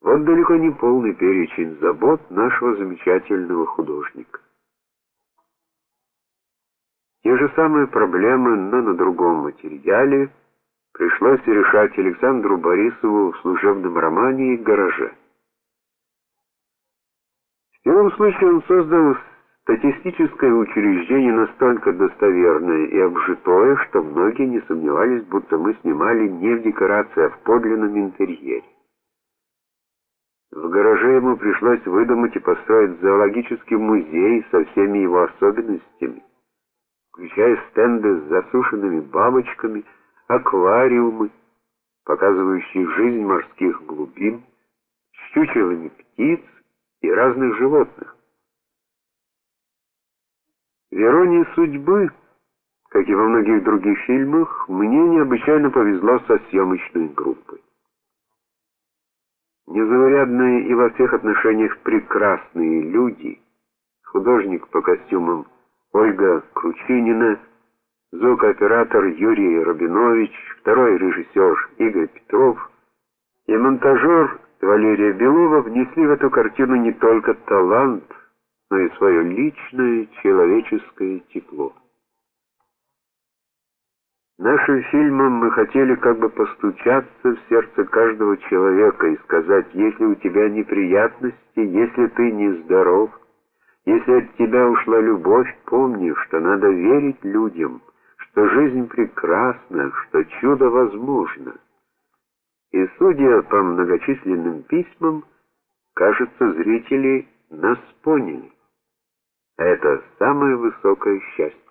Вот далеко не полный перечень забот нашего замечательного художника. Те же самые проблемы, но на другом материале, пришлось решать Александру Борисову в служебном романе «Гараже». В первом случае он создал статистическое учреждение настолько достоверное и обжитое, что многие не сомневались, будто мы снимали не в декорации, а в подлинном интерьере. В гараже ему пришлось выдумать и построить зоологический музей со всеми его особенностями, включая стенды с засушенными бабочками, аквариумы, показывающие жизнь морских глубин, с чучелами птиц и разных животных. В «Иронии судьбы», как и во многих других фильмах, мне необычайно повезло со съемочной группой. Незаурядные и во всех отношениях прекрасные люди, художник по костюмам Ольга Кручинина, звукооператор Юрий Рабинович, второй режиссер Игорь Петров и монтажер Валерия Белова внесли в эту картину не только талант, но и свое личное человеческое тепло. Нашим фильмом мы хотели как бы постучаться в сердце каждого человека и сказать: если у тебя неприятности, если ты нездоров, если от тебя ушла любовь, помни, что надо верить людям, что жизнь прекрасна, что чудо возможно. И судя по многочисленным письмам, кажется, зрители нас поняли. Это самое высокое счастье.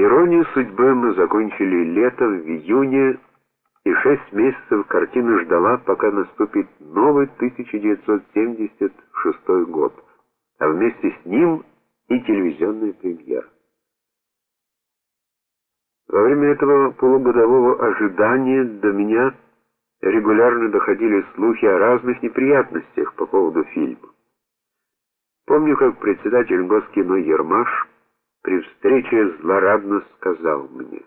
Иронию судьбы мы закончили летом в июне, и шесть месяцев картина ждала, пока наступит новый 1976 год, а вместе с ним и телевизионная премьера. Во время этого полугодового ожидания до меня регулярно доходили слухи о разных неприятностях по поводу фильма. Помню, как председатель Госкино Ермаш при встрече злорадно сказал мне: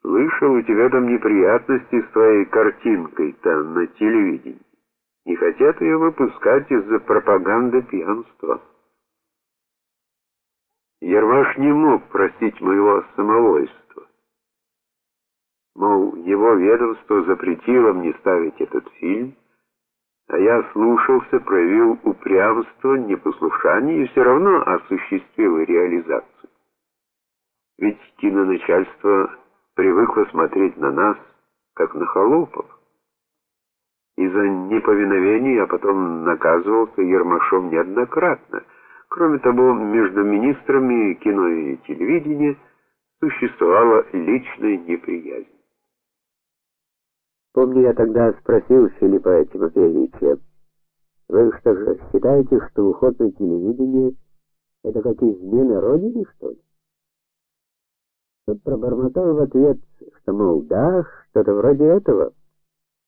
"Слышал, у тебя там неприятности с твоей картинкой там на телевидении. Не хотят ее выпускать из-за пропаганды пьянства". Ермаш не мог простить моего самовольства. Мол, его ведомство запретило мне ставить этот фильм, а я слушался, проявил упрямство, непослушание и все равно осуществил реализацию. Ведь киноначальство привыкло смотреть на нас, как на холопов. Из-за неповиновения я потом наказывался Ермашом неоднократно. Кроме того, между министрами кино и телевидения существовала личная неприязнь. Помню, я тогда спросил Филиппа Тимофеевича, вы что же считаете, что уход на телевидение это как измена родине, что ли? Тот пробормотал в ответ, что, мол, да, что-то вроде этого.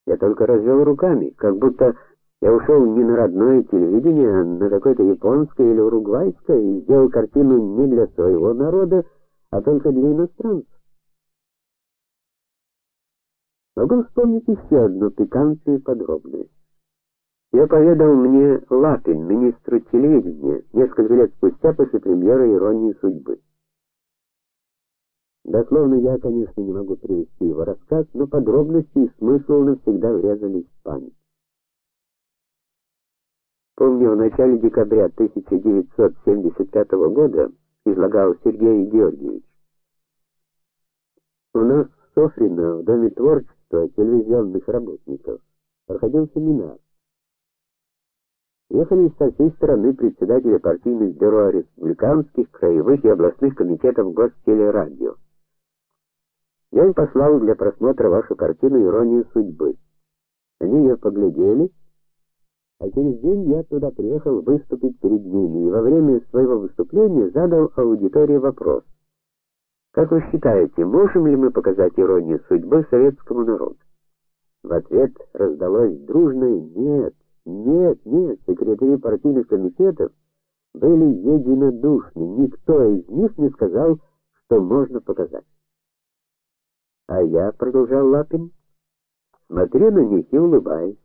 Я только развел руками, как будто я ушел не на родное телевидение, а на какое-то японское или уругвайское и сделал картину не для своего народа, а только для иностранцев. Могу вспомнить еще одну пикантную подробность. Я поведал мне Лапин, министр телевидения, несколько лет спустя после премьеры Иронии судьбы. Дословно я, конечно, не могу привести его рассказ, но подробности и смысл навсегда врезались в память. Помню, в начале декабря 1975 года излагал Сергей Георгиевич. У нас в Софрино, в Доме творчества, что телевизионных работников проходил семинар. Ехали со всей стороны председателя партийных бюро республиканских, краевых и областных комитетов Гостелерадио. Я им послал для просмотра вашу картину Ирония судьбы. Они ее поглядели, а через день я туда приехал выступить перед ними и во время своего выступления задал аудитории вопрос: как вы считаете, можем ли мы показать иронию судьбы советскому народу? В ответ раздалось дружное нет. Нет, нет, секретари партийных комитетов были единодушны. Никто из них не сказал, что можно показать. А я продолжал Лапин Смотри на них и улыбайся.